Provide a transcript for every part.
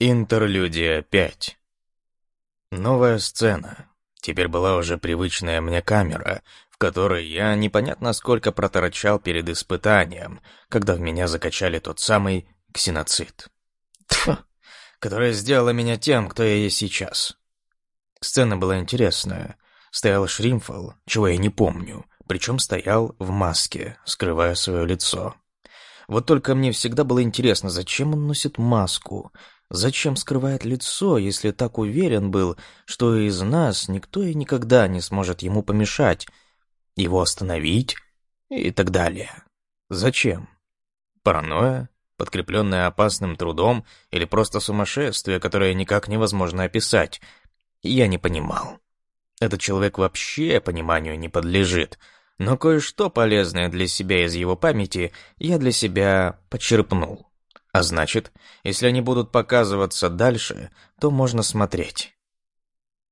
Интерлюдия 5 Новая сцена. Теперь была уже привычная мне камера, в которой я непонятно сколько проторчал перед испытанием, когда в меня закачали тот самый ксеноцид. Тьфу, которая сделала меня тем, кто я есть сейчас. Сцена была интересная. Стоял Шримфол, чего я не помню, причем стоял в маске, скрывая свое лицо. Вот только мне всегда было интересно, зачем он носит маску, Зачем скрывает лицо, если так уверен был, что из нас никто и никогда не сможет ему помешать, его остановить и так далее? Зачем? Паранойя, подкрепленная опасным трудом, или просто сумасшествие, которое никак невозможно описать? Я не понимал. Этот человек вообще пониманию не подлежит, но кое-что полезное для себя из его памяти я для себя почерпнул. А значит, если они будут показываться дальше, то можно смотреть.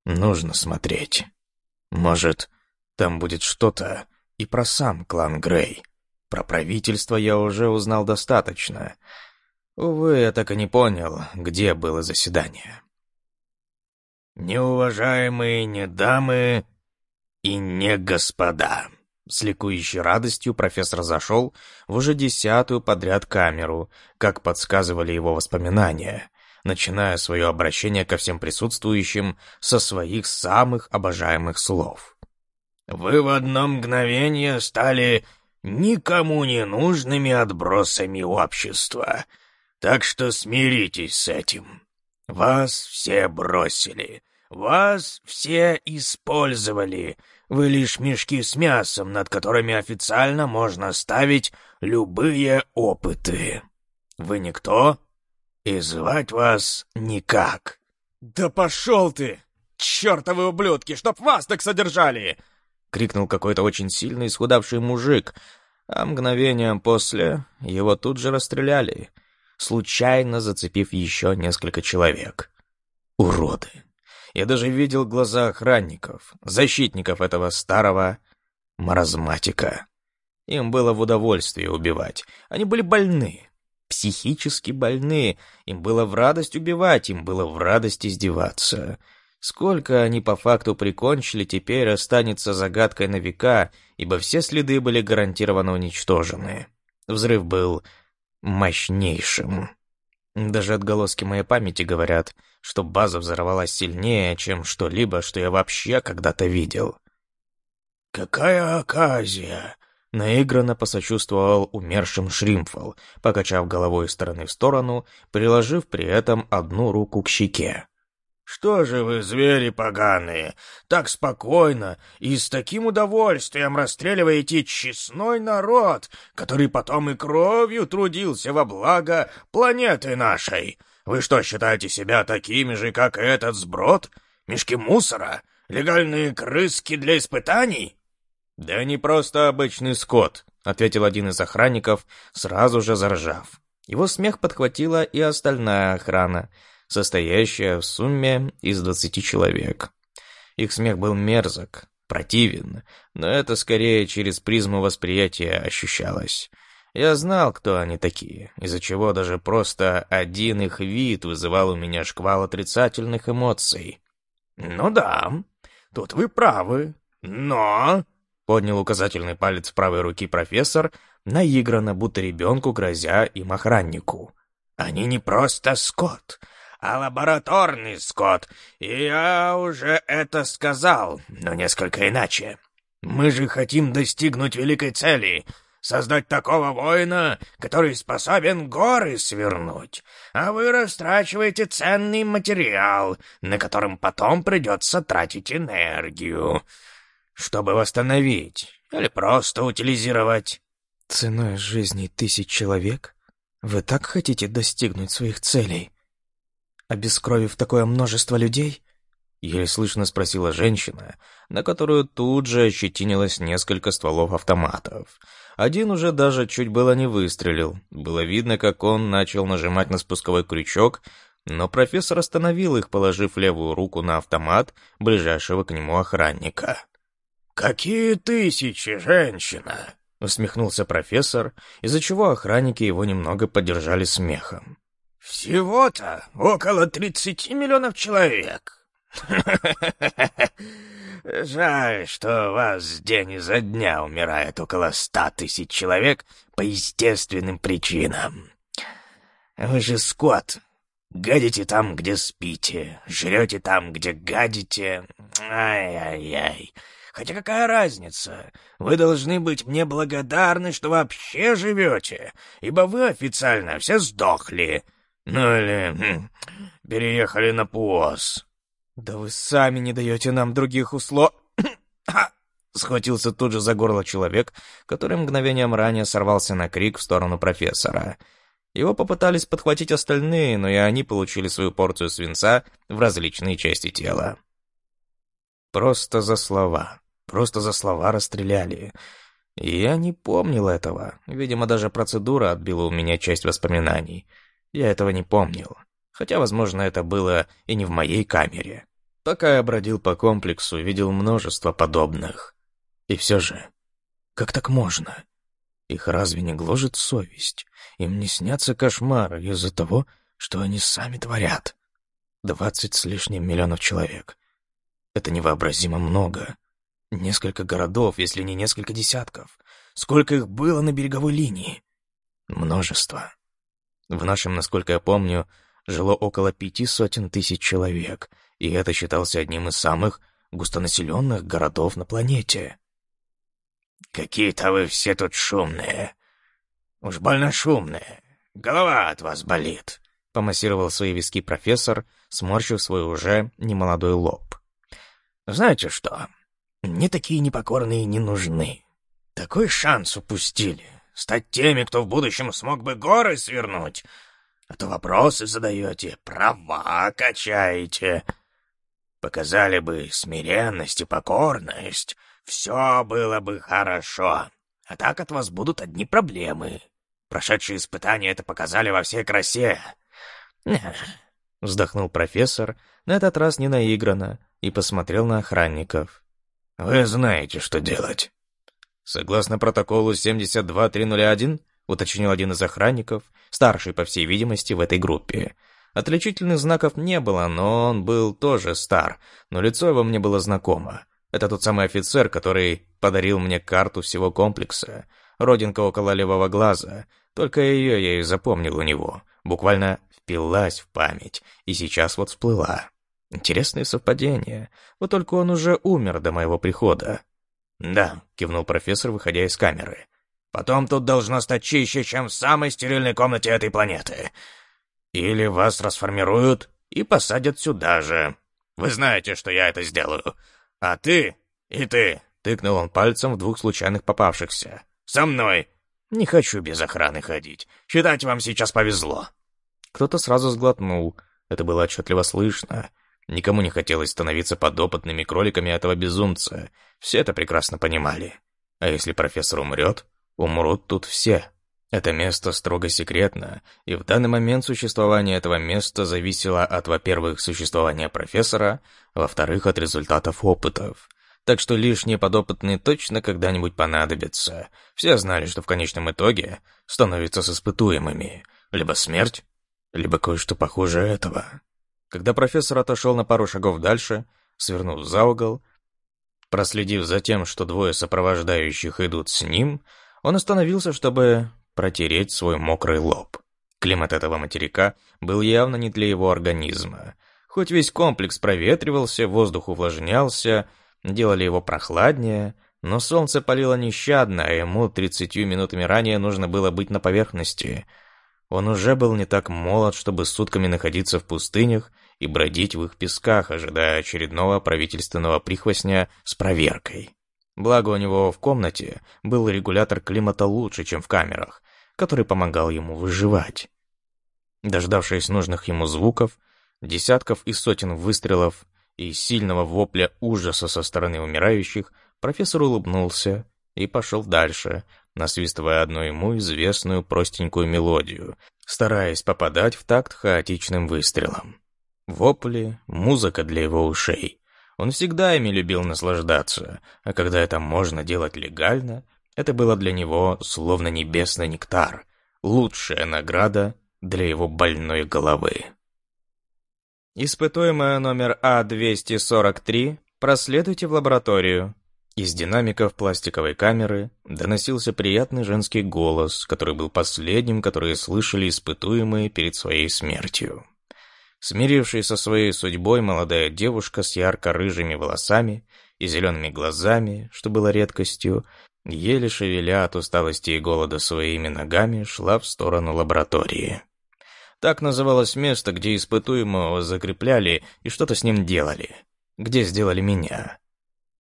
Нужно смотреть. Может, там будет что-то и про сам клан Грей. Про правительство я уже узнал достаточно. Увы, я так и не понял, где было заседание. «Неуважаемые не дамы и не господа», с ликующей радостью профессор зашел в уже десятую подряд камеру, как подсказывали его воспоминания, начиная свое обращение ко всем присутствующим со своих самых обожаемых слов. «Вы в одно мгновение стали никому не нужными отбросами общества, так что смиритесь с этим. Вас все бросили, вас все использовали, вы лишь мешки с мясом, над которыми официально можно ставить любые опыты. Вы никто, и звать вас никак». «Да пошел ты! Чертовы ублюдки, чтоб вас так содержали!» — крикнул какой-то очень сильный исхудавший мужик, а мгновением после его тут же расстреляли, случайно зацепив еще несколько человек. Уроды. Я даже видел глаза охранников, защитников этого старого маразматика. Им было в удовольствие убивать. Они были больны, психически больны. Им было в радость убивать, им было в радость издеваться. Сколько они по факту прикончили, теперь останется загадкой на века, ибо все следы были гарантированно уничтожены. Взрыв был мощнейшим. Даже отголоски моей памяти говорят, что база взорвалась сильнее, чем что-либо, что я вообще когда-то видел. «Какая оказия!» — наигранно посочувствовал умершим Шримфол, покачав головой из стороны в сторону, приложив при этом одну руку к щеке. «Что же вы, звери поганые, так спокойно и с таким удовольствием расстреливаете честной народ, который потом и кровью трудился во благо планеты нашей? Вы что, считаете себя такими же, как этот сброд? Мешки мусора? Легальные крыски для испытаний?» «Да не просто обычный скот», — ответил один из охранников, сразу же заржав. Его смех подхватила и остальная охрана — состоящая в сумме из двадцати человек. Их смех был мерзок, противен, но это скорее через призму восприятия ощущалось. Я знал, кто они такие, из-за чего даже просто один их вид вызывал у меня шквал отрицательных эмоций. «Ну да, тут вы правы, но...» — поднял указательный палец правой руки профессор, наигранно, будто ребенку, грозя им охраннику. «Они не просто скот, а лабораторный скот. И я уже это сказал, но несколько иначе. Мы же хотим достигнуть великой цели — создать такого воина, который способен горы свернуть, а вы растрачиваете ценный материал, на котором потом придется тратить энергию, чтобы восстановить или просто утилизировать. Ценой жизни тысяч человек? Вы так хотите достигнуть своих целей? Обескровив такое множество людей?» Еле слышно спросила женщина, на которую тут же ощетинилось несколько стволов автоматов. Один уже даже чуть было не выстрелил. Было видно, как он начал нажимать на спусковой крючок, но профессор остановил их, положив левую руку на автомат ближайшего к нему охранника. «Какие тысячи, женщина!» — усмехнулся профессор, из-за чего охранники его немного поддержали смехом. Всего-то около тридцати миллионов человек. Жаль, что у вас день изо дня умирает около ста тысяч человек по естественным причинам. Вы же скот. Гадите там, где спите, жрете там, где гадите. Ай-яй-яй. Хотя какая разница? Вы должны быть мне благодарны, что вообще живете, ибо вы официально все сдохли. Ну или хм, переехали на ПУОС. Да вы сами не даете нам других услов... Схватился тут же за горло человек, который мгновением ранее сорвался на крик в сторону профессора. Его попытались подхватить остальные, но и они получили свою порцию свинца в различные части тела. Просто за слова. Просто за слова расстреляли. Я не помнил этого. Видимо, даже процедура отбила у меня часть воспоминаний. Я этого не помнил. Хотя, возможно, это было и не в моей камере. Пока я бродил по комплексу, видел множество подобных. И все же, как так можно? Их разве не гложет совесть? Им не снятся кошмары из-за того, что они сами творят. Двадцать с лишним миллионов человек. Это невообразимо много. Несколько городов, если не несколько десятков. Сколько их было на береговой линии? Множество. В нашем, насколько я помню, жило около пяти сотен тысяч человек, и это считался одним из самых густонаселенных городов на планете. «Какие-то вы все тут шумные. Уж больно шумные. Голова от вас болит», — помассировал свои виски профессор, сморщив свой уже немолодой лоб. «Знаете что? Мне такие непокорные не нужны. Такой шанс упустили стать теми, кто в будущем смог бы горы свернуть. А то вопросы задаете, права качаете. Показали бы смиренность и покорность, все было бы хорошо. А так от вас будут одни проблемы. Прошедшие испытания это показали во всей красе. Вздохнул профессор, на этот раз не наигранно, и посмотрел на охранников. «Вы знаете, что делать». «Согласно протоколу 72301», — уточнил один из охранников, старший, по всей видимости, в этой группе. Отличительных знаков не было, но он был тоже стар, но лицо его мне было знакомо. Это тот самый офицер, который подарил мне карту всего комплекса. Родинка около левого глаза. Только ее я и запомнил у него. Буквально впилась в память, и сейчас вот всплыла. Интересное совпадение. Вот только он уже умер до моего прихода. «Да», — кивнул профессор, выходя из камеры. «Потом тут должно стать чище, чем в самой стерильной комнате этой планеты. Или вас расформируют и посадят сюда же. Вы знаете, что я это сделаю. А ты и ты», — тыкнул он пальцем в двух случайных попавшихся. «Со мной. Не хочу без охраны ходить. Считать вам сейчас повезло». Кто-то сразу сглотнул. Это было отчетливо слышно. Никому не хотелось становиться подопытными кроликами этого безумца. Все это прекрасно понимали. А если профессор умрет, умрут тут все. Это место строго секретно, и в данный момент существование этого места зависело от, во-первых, существования профессора, во-вторых, от результатов опытов. Так что лишние подопытные точно когда-нибудь понадобятся. Все знали, что в конечном итоге становятся с испытуемыми. Либо смерть, либо кое-что похуже этого. Когда профессор отошел на пару шагов дальше, свернув за угол, проследив за тем, что двое сопровождающих идут с ним, он остановился, чтобы протереть свой мокрый лоб. Климат этого материка был явно не для его организма. Хоть весь комплекс проветривался, воздух увлажнялся, делали его прохладнее, но солнце палило нещадно, а ему тридцатью минутами ранее нужно было быть на поверхности. Он уже был не так молод, чтобы сутками находиться в пустынях и бродить в их песках, ожидая очередного правительственного прихвостня с проверкой. Благо у него в комнате был регулятор климата лучше, чем в камерах, который помогал ему выживать. Дождавшись нужных ему звуков, десятков и сотен выстрелов и сильного вопля ужаса со стороны умирающих, профессор улыбнулся и пошел дальше, насвистывая одну ему известную простенькую мелодию, стараясь попадать в такт хаотичным выстрелам. Вопли, музыка для его ушей. Он всегда ими любил наслаждаться, а когда это можно делать легально, это было для него словно небесный нектар, лучшая награда для его больной головы. Испытуемая номер А-243, проследуйте в лабораторию. Из динамиков пластиковой камеры доносился приятный женский голос, который был последним, который слышали испытуемые перед своей смертью. Смирившись со своей судьбой, молодая девушка с ярко-рыжими волосами и зелеными глазами, что было редкостью, еле шевеля от усталости и голода своими ногами, шла в сторону лаборатории. Так называлось место, где испытуемого закрепляли и что-то с ним делали. Где сделали меня.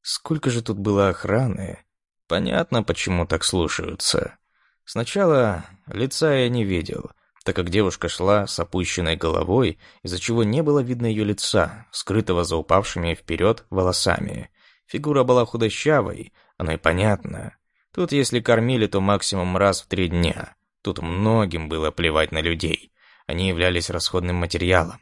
Сколько же тут было охраны? Понятно, почему так слушаются. Сначала лица я не видел — так как девушка шла с опущенной головой, из-за чего не было видно ее лица, скрытого за упавшими вперед волосами. Фигура была худощавой, оно и понятно. Тут если кормили, то максимум раз в три дня. Тут многим было плевать на людей. Они являлись расходным материалом.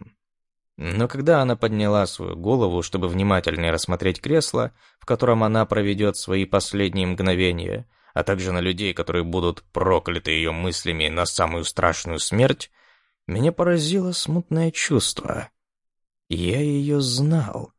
Но когда она подняла свою голову, чтобы внимательнее рассмотреть кресло, в котором она проведет свои последние мгновения, а также на людей, которые будут прокляты ее мыслями на самую страшную смерть, меня поразило смутное чувство. Я ее знал.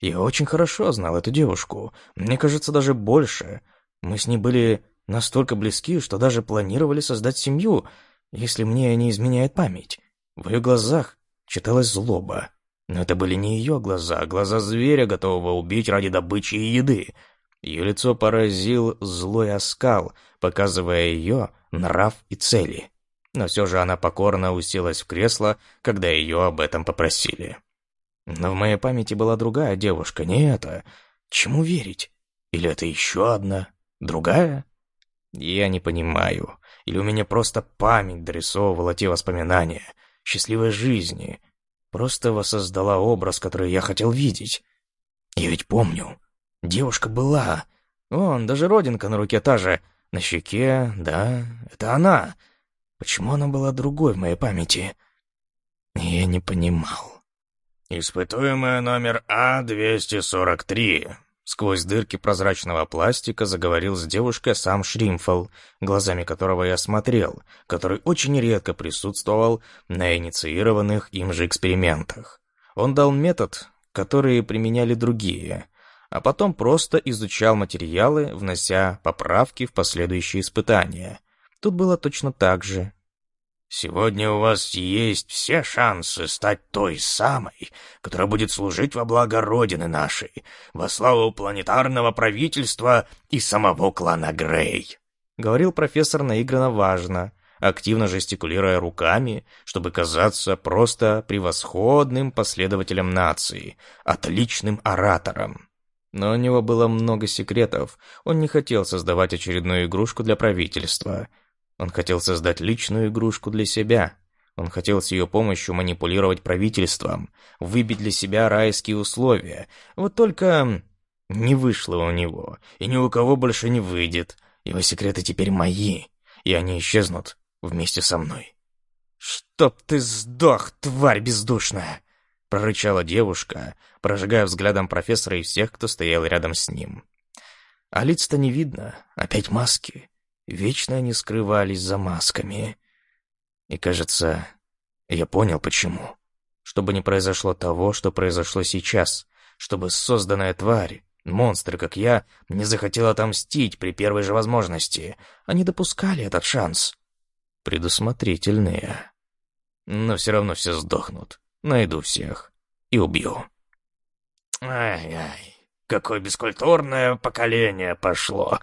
Я очень хорошо знал эту девушку. Мне кажется, даже больше. Мы с ней были настолько близки, что даже планировали создать семью, если мне не изменяет память. В ее глазах читалась злоба. Но это были не ее глаза, а глаза зверя, готового убить ради добычи и еды — ее лицо поразил злой оскал, показывая ее нрав и цели. Но все же она покорно уселась в кресло, когда ее об этом попросили. Но в моей памяти была другая девушка, не эта. Чему верить? Или это еще одна? Другая? Я не понимаю. Или у меня просто память дорисовывала те воспоминания счастливой жизни. Просто воссоздала образ, который я хотел видеть. Я ведь помню. Девушка была. Вон, даже родинка на руке та же. На щеке, да, это она. Почему она была другой в моей памяти? Я не понимал. «Испытуемая номер А-243», Сквозь дырки прозрачного пластика заговорил с девушкой сам Шримфол, глазами которого я смотрел, который очень редко присутствовал на инициированных им же экспериментах. Он дал метод, который применяли другие, а потом просто изучал материалы, внося поправки в последующие испытания. Тут было точно так же. «Сегодня у вас есть все шансы стать той самой, которая будет служить во благо Родины нашей, во славу планетарного правительства и самого клана Грей», — говорил профессор наигранно важно, активно жестикулируя руками, чтобы казаться просто превосходным последователем нации, отличным оратором. Но у него было много секретов. Он не хотел создавать очередную игрушку для правительства. Он хотел создать личную игрушку для себя. Он хотел с ее помощью манипулировать правительством, выбить для себя райские условия. Вот только не вышло у него, и ни у кого больше не выйдет. Его секреты теперь мои, и они исчезнут вместе со мной. «Чтоб ты сдох, тварь бездушная!» Прорычала девушка, прожигая взглядом профессора и всех, кто стоял рядом с ним. А лиц-то не видно, опять маски. Вечно они скрывались за масками. И, кажется, я понял, почему. Чтобы не произошло того, что произошло сейчас. Чтобы созданная тварь, монстр, как я, не захотел отомстить при первой же возможности. Они допускали этот шанс. Предусмотрительные. Но все равно все сдохнут. Найду всех и убью. Ай-ай, какое бескультурное поколение пошло.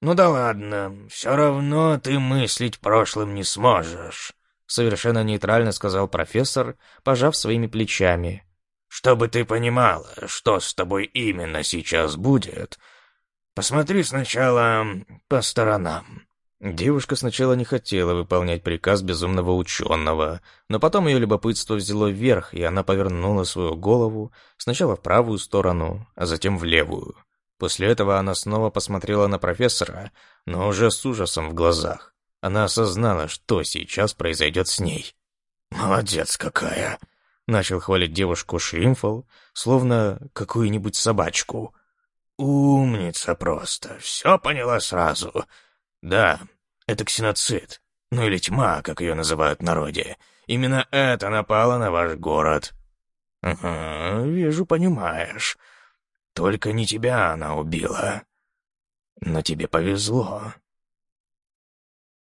Ну да ладно, все равно ты мыслить прошлым не сможешь. Совершенно нейтрально сказал профессор, пожав своими плечами. Чтобы ты понимала, что с тобой именно сейчас будет, посмотри сначала по сторонам. Девушка сначала не хотела выполнять приказ безумного ученого, но потом ее любопытство взяло вверх, и она повернула свою голову сначала в правую сторону, а затем в левую. После этого она снова посмотрела на профессора, но уже с ужасом в глазах. Она осознала, что сейчас произойдет с ней. «Молодец какая!» — начал хвалить девушку Шримфол, словно какую-нибудь собачку. «Умница просто, все поняла сразу. Да, это ксеноцид. ну или тьма, как ее называют в народе, именно это напало на ваш город. Ага, вижу, понимаешь. Только не тебя она убила. Но тебе повезло.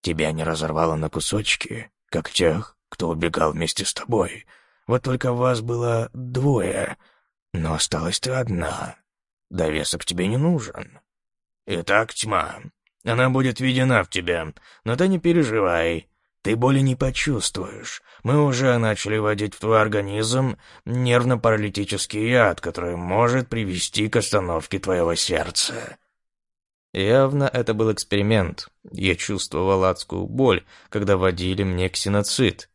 Тебя не разорвало на кусочки, как тех, кто убегал вместе с тобой. Вот только вас было двое, но осталась ты одна. Довесок тебе не нужен. Итак, тьма. Она будет введена в тебя, но ты не переживай. Ты боли не почувствуешь. Мы уже начали вводить в твой организм нервно-паралитический яд, который может привести к остановке твоего сердца. Явно это был эксперимент. Я чувствовал адскую боль, когда вводили мне ксеноцид.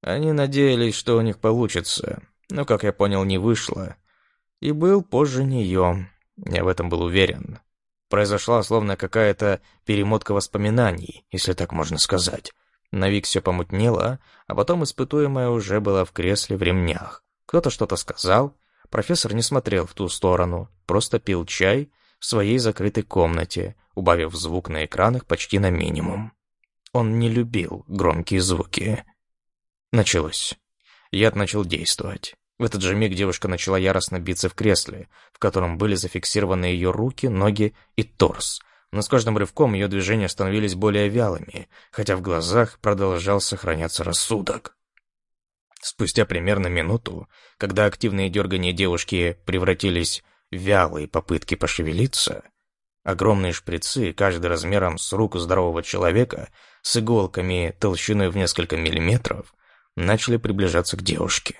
Они надеялись, что у них получится, но, как я понял, не вышло. И был позже нее. Я в этом был уверен. Произошла словно какая-то перемотка воспоминаний, если так можно сказать. На Вик все помутнело, а потом испытуемая уже была в кресле в ремнях. Кто-то что-то сказал, профессор не смотрел в ту сторону, просто пил чай в своей закрытой комнате, убавив звук на экранах почти на минимум. Он не любил громкие звуки. Началось. Яд начал действовать. В этот же миг девушка начала яростно биться в кресле, в котором были зафиксированы ее руки, ноги и торс. Но с каждым рывком ее движения становились более вялыми, хотя в глазах продолжал сохраняться рассудок. Спустя примерно минуту, когда активные дергания девушки превратились вялые попытки пошевелиться, огромные шприцы, каждый размером с руку здорового человека, с иголками толщиной в несколько миллиметров, начали приближаться к девушке.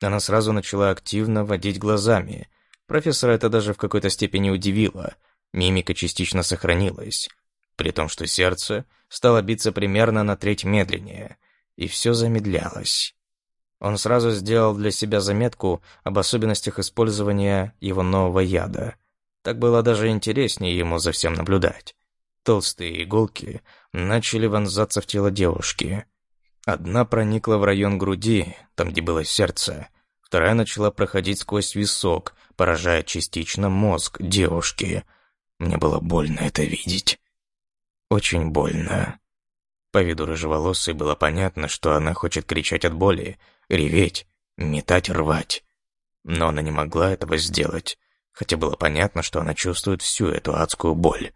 Она сразу начала активно водить глазами. Профессора это даже в какой-то степени удивило. Мимика частично сохранилась, при том, что сердце стало биться примерно на треть медленнее, и все замедлялось. Он сразу сделал для себя заметку об особенностях использования его нового яда. Так было даже интереснее ему за всем наблюдать. Толстые иголки начали вонзаться в тело девушки. Одна проникла в район груди, там, где было сердце. Вторая начала проходить сквозь висок, поражая частично мозг девушки. Мне было больно это видеть. Очень больно. По виду рыжеволосой было понятно, что она хочет кричать от боли, реветь, метать, рвать. Но она не могла этого сделать, хотя было понятно, что она чувствует всю эту адскую боль.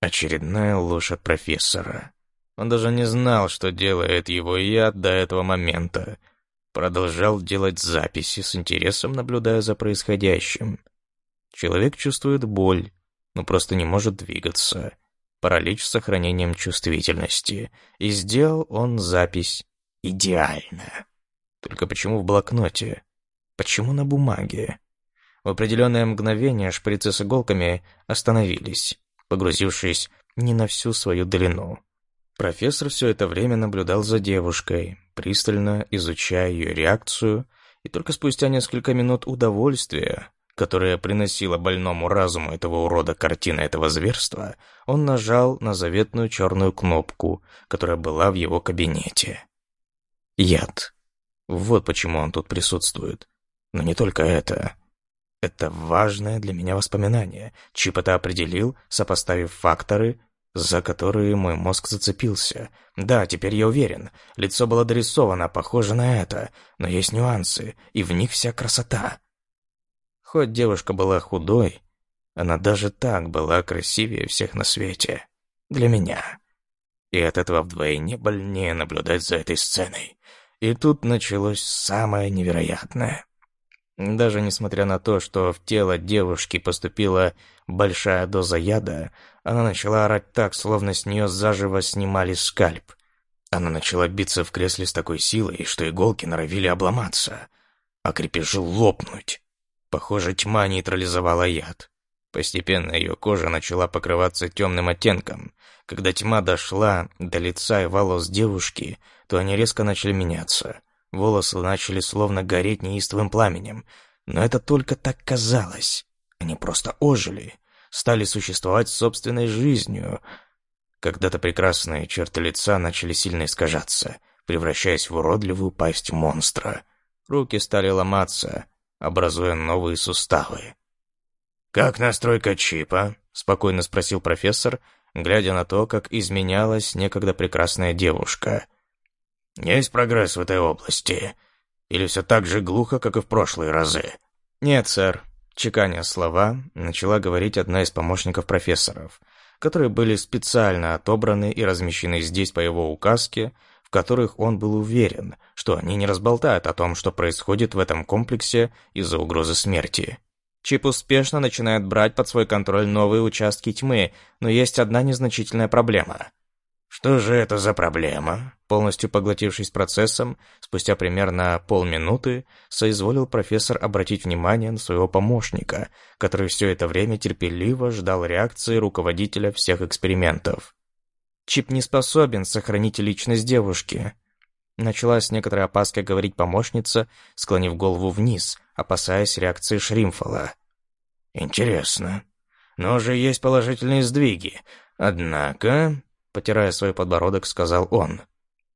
Очередная ложь от профессора. Он даже не знал, что делает его яд до этого момента. Продолжал делать записи, с интересом наблюдая за происходящим. Человек чувствует боль, но просто не может двигаться. Паралич с сохранением чувствительности. И сделал он запись идеально. Только почему в блокноте? Почему на бумаге? В определенное мгновение шприцы с иголками остановились, погрузившись не на всю свою длину. Профессор все это время наблюдал за девушкой, пристально изучая ее реакцию, и только спустя несколько минут удовольствия, которое приносило больному разуму этого урода картина этого зверства, он нажал на заветную черную кнопку, которая была в его кабинете. Яд. Вот почему он тут присутствует. Но не только это. Это важное для меня воспоминание. Чип это определил, сопоставив факторы, за которые мой мозг зацепился. Да, теперь я уверен. Лицо было дорисовано, похоже на это, но есть нюансы, и в них вся красота. Хоть девушка была худой, она даже так была красивее всех на свете. Для меня. И от этого вдвойне больнее наблюдать за этой сценой. И тут началось самое невероятное. Даже несмотря на то, что в тело девушки поступила большая доза яда, она начала орать так, словно с нее заживо снимали скальп. Она начала биться в кресле с такой силой, что иголки норовили обломаться, а крепежи лопнуть. Похоже, тьма нейтрализовала яд. Постепенно ее кожа начала покрываться темным оттенком. Когда тьма дошла до лица и волос девушки, то они резко начали меняться. Волосы начали словно гореть неистовым пламенем. Но это только так казалось. Они просто ожили, стали существовать собственной жизнью. Когда-то прекрасные черты лица начали сильно искажаться, превращаясь в уродливую пасть монстра. Руки стали ломаться, образуя новые суставы. «Как настройка чипа?» — спокойно спросил профессор, глядя на то, как изменялась некогда прекрасная девушка. «Есть прогресс в этой области? Или все так же глухо, как и в прошлые разы?» «Нет, сэр», — чеканя слова, начала говорить одна из помощников профессоров, которые были специально отобраны и размещены здесь по его указке, в которых он был уверен, что они не разболтают о том, что происходит в этом комплексе из-за угрозы смерти. Чип успешно начинает брать под свой контроль новые участки тьмы, но есть одна незначительная проблема. «Что же это за проблема?» Полностью поглотившись процессом, спустя примерно полминуты, соизволил профессор обратить внимание на своего помощника, который все это время терпеливо ждал реакции руководителя всех экспериментов. Чип не способен сохранить личность девушки. Начала с некоторой опаской говорить помощница, склонив голову вниз, опасаясь реакции Шримфола. «Интересно. Но уже есть положительные сдвиги. Однако...» Потирая свой подбородок, сказал он.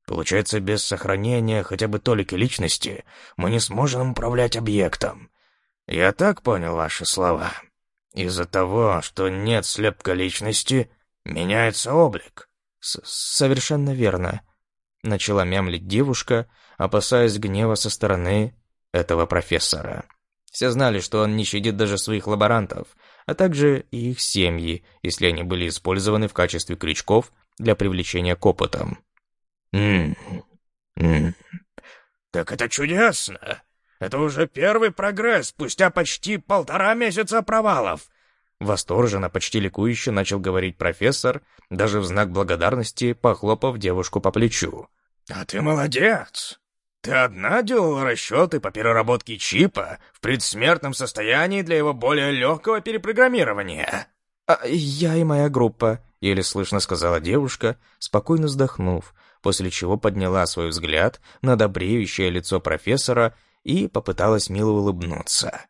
«Получается, без сохранения хотя бы толики личности мы не сможем управлять объектом. Я так понял ваши слова. Из-за того, что нет слепка личности, меняется облик». С «Совершенно верно», — начала мямлить девушка, опасаясь гнева со стороны этого профессора. Все знали, что он не щадит даже своих лаборантов, а также и их семьи, если они были использованы в качестве крючков для привлечения к опытам. «М -м так это чудесно! Это уже первый прогресс спустя почти полтора месяца провалов!» Восторженно, почти ликующе начал говорить профессор, даже в знак благодарности похлопав девушку по плечу. «А ты молодец! Ты одна делала расчеты по переработке чипа в предсмертном состоянии для его более легкого перепрограммирования?» а «Я и моя группа», — еле слышно сказала девушка, спокойно вздохнув, после чего подняла свой взгляд на добреющее лицо профессора и попыталась мило улыбнуться.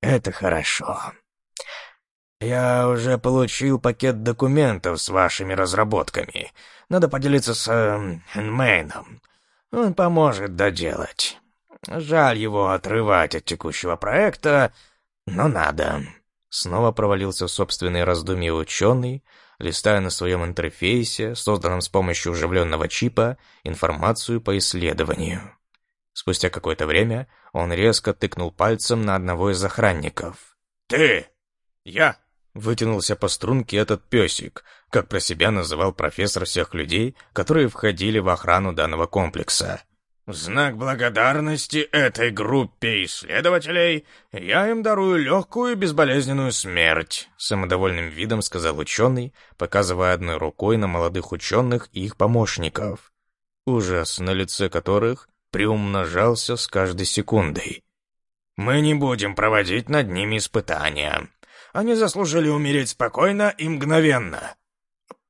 «Это хорошо. Я уже получил пакет документов с вашими разработками. Надо поделиться с э. Он поможет доделать. Жаль его отрывать от текущего проекта, но надо». Снова провалился в собственные раздумья ученый, листая на своем интерфейсе, созданном с помощью уживленного чипа, информацию по исследованию. Спустя какое-то время он резко тыкнул пальцем на одного из охранников. «Ты! Я!» Вытянулся по струнке этот песик, как про себя называл профессор всех людей, которые входили в охрану данного комплекса. В знак благодарности этой группе исследователей я им дарую легкую и безболезненную смерть», — самодовольным видом сказал ученый, показывая одной рукой на молодых ученых и их помощников. Ужас, на лице которых приумножался с каждой секундой. «Мы не будем проводить над ними испытания. Они заслужили умереть спокойно и мгновенно».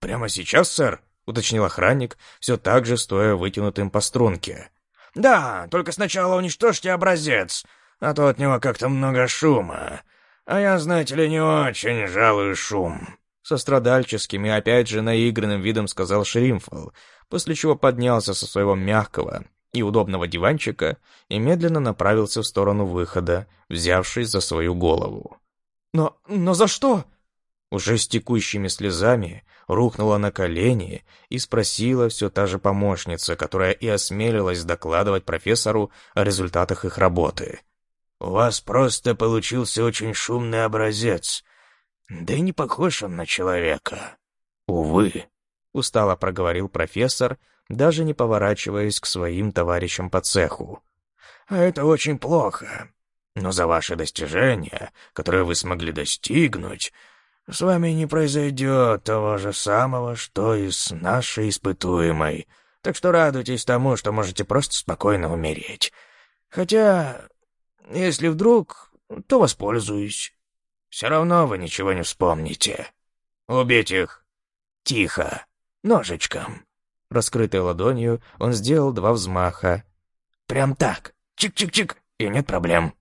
«Прямо сейчас, сэр?» — уточнил охранник, все так же стоя вытянутым по струнке. «Да, только сначала уничтожьте образец, а то от него как-то много шума. А я, знаете ли, не очень жалую шум». Со страдальческим и опять же наигранным видом сказал Шримфол, после чего поднялся со своего мягкого и удобного диванчика и медленно направился в сторону выхода, взявшись за свою голову. «Но... но за что?» Уже с текущими слезами рухнула на колени и спросила все та же помощница, которая и осмелилась докладывать профессору о результатах их работы. «У вас просто получился очень шумный образец. Да и не похож он на человека. Увы», — устало проговорил профессор, даже не поворачиваясь к своим товарищам по цеху. «А это очень плохо. Но за ваши достижения, которые вы смогли достигнуть, с вами не произойдет того же самого, что и с нашей испытуемой. Так что радуйтесь тому, что можете просто спокойно умереть. Хотя, если вдруг, то воспользуюсь. Все равно вы ничего не вспомните. Убить их. Тихо. Ножичком. Раскрытой ладонью он сделал два взмаха. Прям так. Чик-чик-чик. И нет проблем.